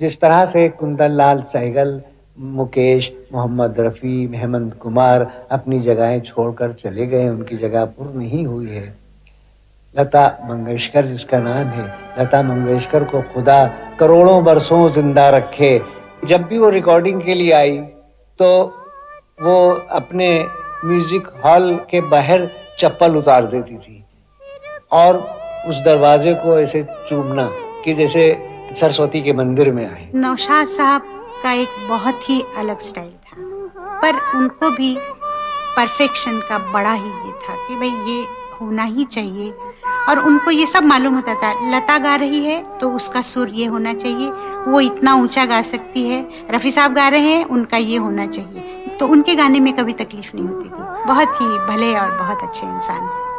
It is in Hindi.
जिस तरह से कुंदन लाल सहगल, मुकेश, मोहम्मद रफ़ी हेमंत कुमार अपनी जगहें छोड़कर चले गए, उनकी जगह पूर्ण नहीं हुई है। लता मंगेशकर, जिसका नाम है, लता मंगेशकर को खुदा करोड़ों बरसों ज़िंदा रखे। जब भी वो रिकॉर्डिंग के लिए आई तो वो अपने म्यूज़िक हॉल के बाहर चप्पल उतार देती थी। और उस दरवाजे को ऐसे चूमना कि जैसे सरस्वती के मंदिर में आए। नौशाद साहब का एक बहुत ही अलग स्टाइल था, पर उनको भी परफेक्शन का बड़ा ही ये था कि भाई ये होना ही चाहिए। और उनको ये सब मालूम होता था, लता गा रही है तो उसका सुर ये होना चाहिए, वो इतना ऊँचा गा सकती है, रफ़ी साहब गा रहे हैं, उनका ये होना चाहिए। तो उनके गाने में कभी तकलीफ़ नहीं होती थी। बहुत ही भले और बहुत अच्छे इंसान हैं